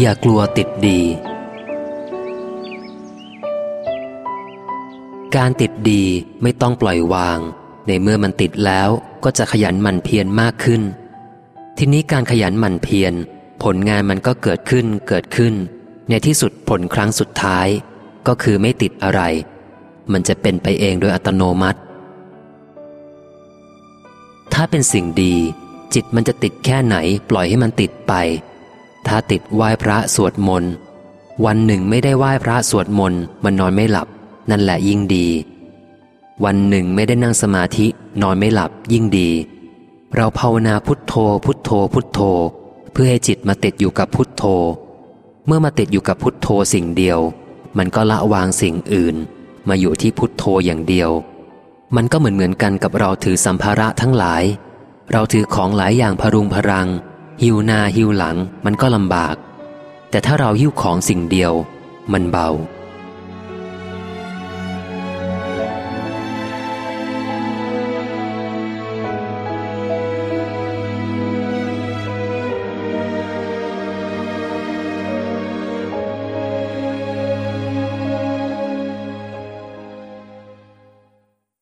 อย่ากลัวติดดี การติดดีไม่ต้องปล่อยวาง ในเมื่อมันติดแล้วก็จะขยันหมั่นเพียรมากขึ้น ทีนี้การขยันหมั่นเพียรผลงานมันก็เกิดขึ้นเกิดขึ้น ในที่สุดผลครั้งสุดท้าย ก็คือไม่ติดอะไร มันจะเป็นไปเองโดยอัตโนมัติ ถ้าเป็นสิ่งดี จิตมันจะติดแค่ไหนปล่อยให้มันติดไป ถ้าติดไหว้พระสวดมนต์วันหนึ่งไม่ได้ไหว้พระสวดมนต์มันนอนไม่หลับ นั่นแหละยิ่งดี วันหนึ่งไม่ได้นั่งสมาธินอนไม่หลับยิ่งดี เราภาวนาพุทโธ พุทโธ พุทโธ เพื่อให้จิตมาติดอยู่กับพุทโธ เมื่อมาติดอยู่กับพุทโธสิ่งเดียว มันก็ละวางสิ่งอื่น มาอยู่ที่พุทโธอย่างเดียว มันก็เหมือนเหมือนกันกับเราถือสัมภาระทั้งหลาย เราถือของหลายอย่างพรุงพรัง หิวหน้าหิวหลังมันก็ลำบาก แต่ถ้าเราหิ้วของสิ่งเดียว มันเบา